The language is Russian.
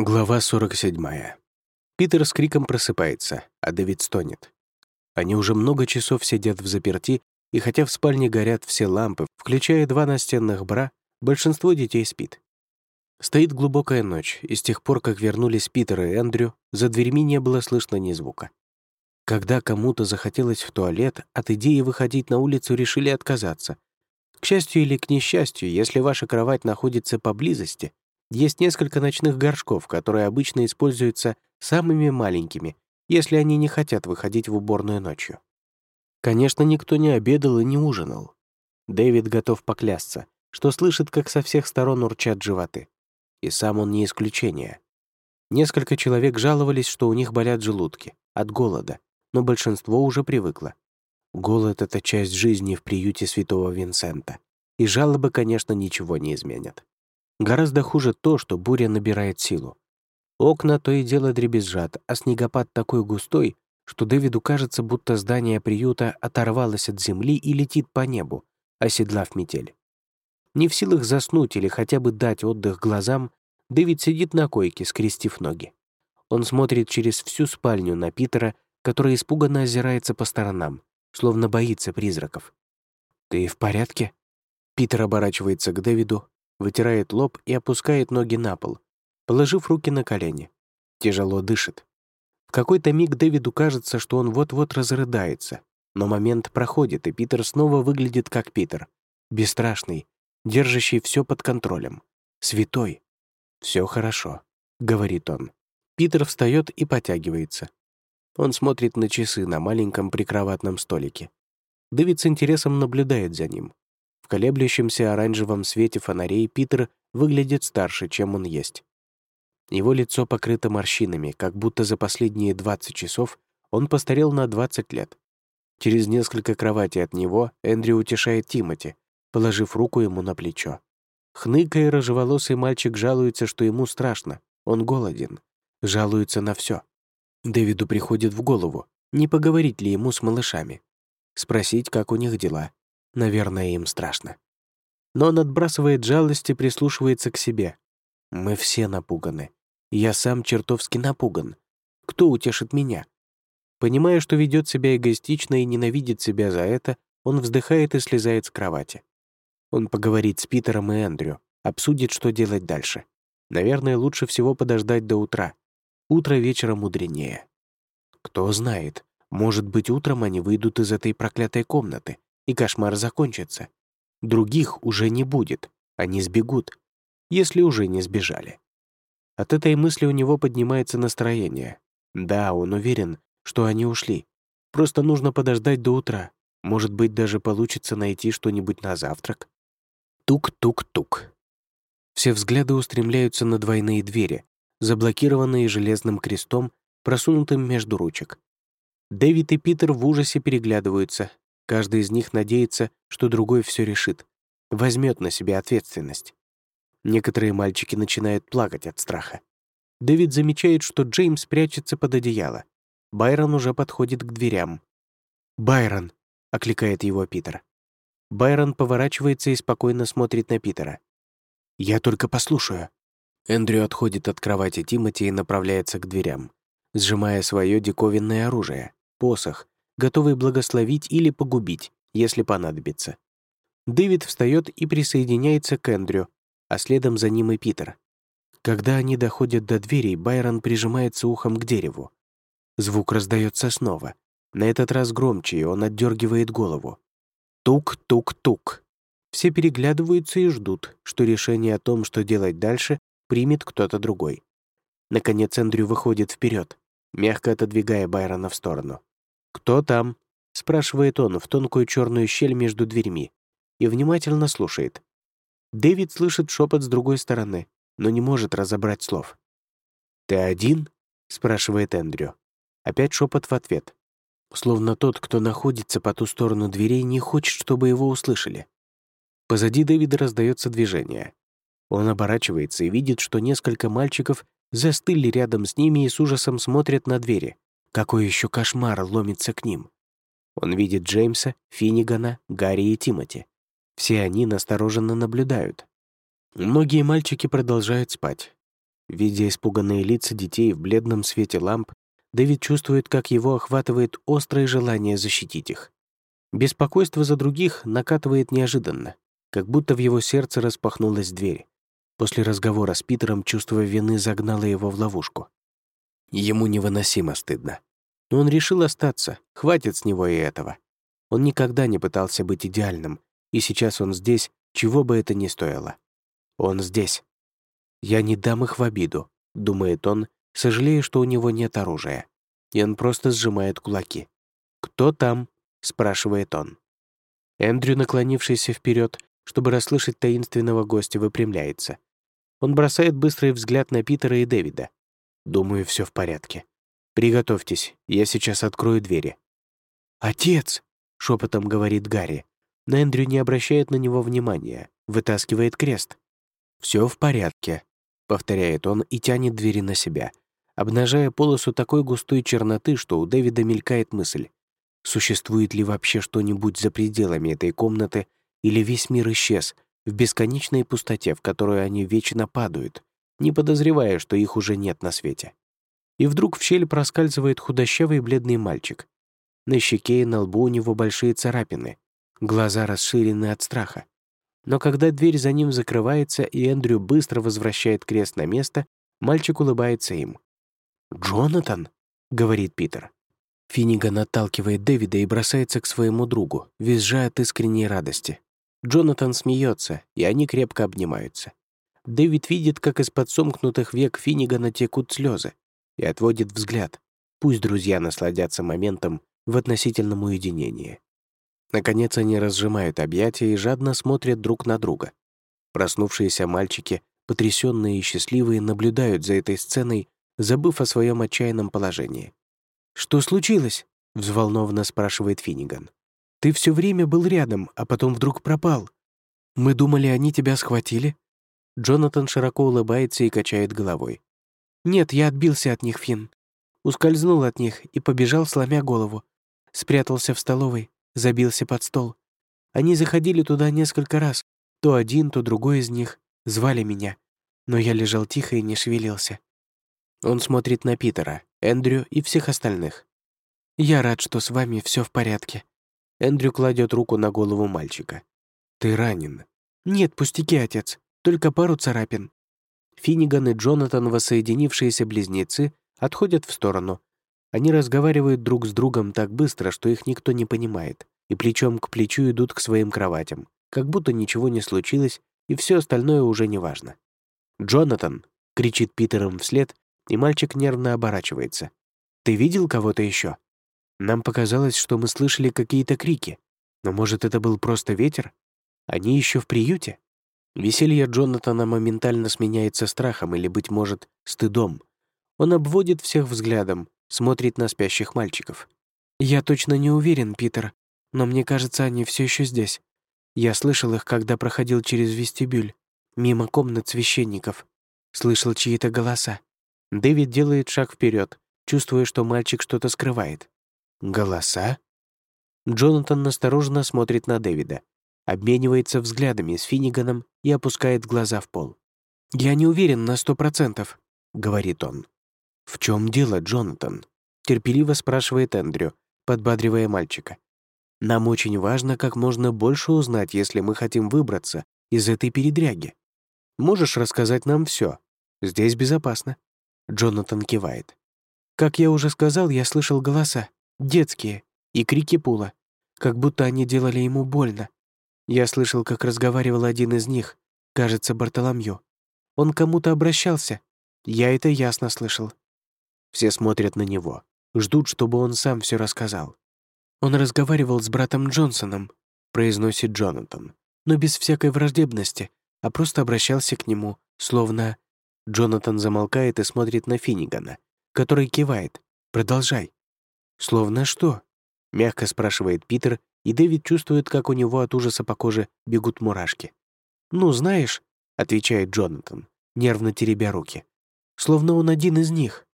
Глава 47. Питер с криком просыпается, а Дэвид стонет. Они уже много часов сидят в заперти, и хотя в спальне горят все лампы, включая два настенных бра, большинство детей спит. Стоит глубокая ночь, и с тех пор, как вернулись Питер и Эндрю, за дверьми не было слышно ни звука. Когда кому-то захотелось в туалет, от идеи выходить на улицу решили отказаться. К счастью или к несчастью, если ваша кровать находится поблизости, есть несколько ночных горшков, которые обычно используются самыми маленькими, если они не хотят выходить в уборную ночью. Конечно, никто не обедал и не ужинал. Дэвид готов поклясться, что слышит, как со всех сторон урчат животы. И сам он не исключение. Несколько человек жаловались, что у них болят желудки от голода, но большинство уже привыкло. Голод — это часть жизни в приюте святого Винсента, и жалобы, конечно, ничего не изменят. Гораздо хуже то, что буря набирает силу. Окна то и дело дребезжат, а снегопад такой густой, что Дэвиду кажется, будто здание приюта оторвалось от земли и летит по небу, оседлав метель. Не в силах заснуть или хотя бы дать отдых глазам, Дэвид сидит на койке, скрестив ноги. Он смотрит через всю спальню на Питера, который испуганно озирается по сторонам, словно боится призраков. «Ты в порядке?» Питер оборачивается к Дэвиду, вытирает лоб и опускает ноги на пол, положив руки на колени. Тяжело дышит. В какой-то миг Дэвиду кажется, что он вот-вот разрыдается, но момент проходит, и Питер снова выглядит как Питер. Бесстрашный, держащий все под контролем. Святой. Все хорошо», — говорит он. Питер встает и потягивается. Он смотрит на часы на маленьком прикроватном столике. Дэвид с интересом наблюдает за ним. В колеблющемся оранжевом свете фонарей Питер выглядит старше, чем он есть. Его лицо покрыто морщинами, как будто за последние 20 часов он постарел на 20 лет. Через несколько кроватей от него Эндрю утешает Тимати, положив руку ему на плечо. Хныкая, рыжеволосый мальчик жалуется, что ему страшно, он голоден, жалуется на все. Дэвиду приходит в голову, не поговорить ли ему с малышами. Спросить, как у них дела. Наверное, им страшно. Но он отбрасывает жалость и прислушивается к себе. Мы все напуганы. Я сам чертовски напуган. Кто утешит меня? Понимая, что ведет себя эгоистично и ненавидит себя за это, он вздыхает и слезает с кровати. Он поговорит с Питером и Эндрю, обсудит, что делать дальше. Наверное, лучше всего подождать до утра. Утро вечера мудренее. Кто знает, может быть, утром они выйдут из этой проклятой комнаты, и кошмар закончится. Других уже не будет, они сбегут, если уже не сбежали. От этой мысли у него поднимается настроение. Да, он уверен, что они ушли. Просто нужно подождать до утра. Может быть, даже получится найти что-нибудь на завтрак. Тук-тук-тук. Все взгляды устремляются на двойные двери, заблокированные железным крестом, просунутым между ручек. Дэвид и Питер в ужасе переглядываются. Каждый из них надеется, что другой все решит, возьмет на себя ответственность. Некоторые мальчики начинают плакать от страха. Дэвид замечает, что Джеймс прячется под одеяло. Байрон уже подходит к дверям. «Байрон!» — окликает его Питер. Байрон поворачивается и спокойно смотрит на Питера. «Я только послушаю». Эндрю отходит от кровати Тимати и направляется к дверям, сжимая свое диковинное оружие — посох, готовый благословить или погубить, если понадобится. Дэвид встает и присоединяется к Эндрю, а следом за ним и Питер. Когда они доходят до двери, Байрон прижимается ухом к дереву. Звук раздается снова. На этот раз громче, и он отдергивает голову. Тук-тук-тук. Все переглядываются и ждут, что решение о том, что делать дальше, примет кто-то другой. Наконец Эндрю выходит вперед, мягко отодвигая Байрона в сторону. «Кто там?» — спрашивает он в тонкую черную щель между дверьми и внимательно слушает. Дэвид слышит шепот с другой стороны, но не может разобрать слов. «Ты один?» — спрашивает Эндрю. Опять шепот в ответ. Словно тот, кто находится по ту сторону дверей, не хочет, чтобы его услышали. Позади Дэвида раздается движение. Он оборачивается и видит, что несколько мальчиков застыли рядом с ними и с ужасом смотрят на двери. Какой еще кошмар ломится к ним? Он видит Джеймса, Финнигана, Гарри и Тимоти. Все они настороженно наблюдают. Многие мальчики продолжают спать. Видя испуганные лица детей в бледном свете ламп, Дэвид чувствует, как его охватывает острое желание защитить их. Беспокойство за других накатывает неожиданно, как будто в его сердце распахнулась дверь. После разговора с Питером чувство вины загнало его в ловушку. Ему невыносимо стыдно. Но он решил остаться, хватит с него и этого. Он никогда не пытался быть идеальным, и сейчас он здесь, чего бы это ни стоило. Он здесь. «Я не дам их в обиду», — думает он, сожалея, что у него нет оружия. И он просто сжимает кулаки. «Кто там?» — спрашивает он. Эндрю, наклонившийся вперед, чтобы расслышать таинственного гостя, выпрямляется. Он бросает быстрый взгляд на Питера и Дэвида. «Думаю, все в порядке. Приготовьтесь, я сейчас открою двери». «Отец!» — шепотом говорит Гарри. Но Эндрю не обращает на него внимания, вытаскивает крест. Все в порядке», — повторяет он и тянет двери на себя, обнажая полосу такой густой черноты, что у Дэвида мелькает мысль. Существует ли вообще что-нибудь за пределами этой комнаты, или весь мир исчез в бесконечной пустоте, в которую они вечно падают, не подозревая, что их уже нет на свете. И вдруг в щель проскальзывает худощавый бледный мальчик. На щеке и на лбу у него большие царапины, глаза расширены от страха. Но когда дверь за ним закрывается и Эндрю быстро возвращает крест на место, мальчик улыбается им. «Джонатан?» — говорит Питер. Финниган отталкивает Дэвида и бросается к своему другу, визжая от искренней радости. Джонатан смеется, и они крепко обнимаются. Дэвид видит, как из-под сомкнутых век Финнигана текут слезы, и отводит взгляд. Пусть друзья насладятся моментом в относительном уединении. Наконец они разжимают объятия и жадно смотрят друг на друга. Проснувшиеся мальчики, потрясенные и счастливые, наблюдают за этой сценой, забыв о своем отчаянном положении. «Что случилось?» — взволнованно спрашивает Финниган. «Ты все время был рядом, а потом вдруг пропал. Мы думали, они тебя схватили?» Джонатан широко улыбается и качает головой. «Нет, я отбился от них, Финн. Ускользнул от них и побежал, сломя голову. Спрятался в столовой, забился под стол. Они заходили туда несколько раз, то один, то другой из них, звали меня, но я лежал тихо и не шевелился. Он смотрит на Питера, Эндрю и всех остальных. «Я рад, что с вами все в порядке». Эндрю кладет руку на голову мальчика. «Ты ранен». «Нет, пустяки, отец. Только пару царапин». Финниган и Джонатан, воссоединившиеся близнецы, отходят в сторону, они разговаривают друг с другом так быстро, что их никто не понимает, и плечом к плечу идут к своим кроватям, как будто ничего не случилось, и все остальное уже не важно. «Джонатан!» — кричит Питером вслед, и мальчик нервно оборачивается. «Ты видел кого-то еще? Нам показалось, что мы слышали какие-то крики. Но, может, это был просто ветер? Они еще в приюте?» Веселье Джонатана моментально сменяется страхом или, быть может, стыдом. Он обводит всех взглядом, смотрит на спящих мальчиков. «Я точно не уверен, Питер, но мне кажется, они все еще здесь. Я слышал их, когда проходил через вестибюль, мимо комнат священников. Слышал чьи-то голоса. Дэвид делает шаг вперед, чувствуя, что мальчик что-то скрывает. «Голоса?» Джонатан настороженно смотрит на Дэвида, обменивается взглядами с Финниганом и опускает глаза в пол. «Я не уверен на сто процентов», — говорит он. «В чем дело, Джонатан?» — терпеливо спрашивает Эндрю, подбадривая мальчика. «Нам очень важно как можно больше узнать, если мы хотим выбраться из этой передряги. Можешь рассказать нам все. Здесь безопасно». Джонатан кивает. «Как я уже сказал, я слышал голоса. Детские. И крики Пула. Как будто они делали ему больно. Я слышал, как разговаривал один из них, кажется, Бартоломью. Он кому-то обращался. Я это ясно слышал. Все смотрят на него, ждут, чтобы он сам все рассказал. «Он разговаривал с братом Джонсоном», — произносит Джонатан, «но без всякой враждебности, а просто обращался к нему, словно...» Джонатан замолкает и смотрит на Финнигана, который кивает. «Продолжай». «Словно что?» — мягко спрашивает Питер, и Дэвид чувствует, как у него от ужаса по коже бегут мурашки. «Ну, знаешь», — отвечает Джонатан, нервно теребя руки, «словно он один из них».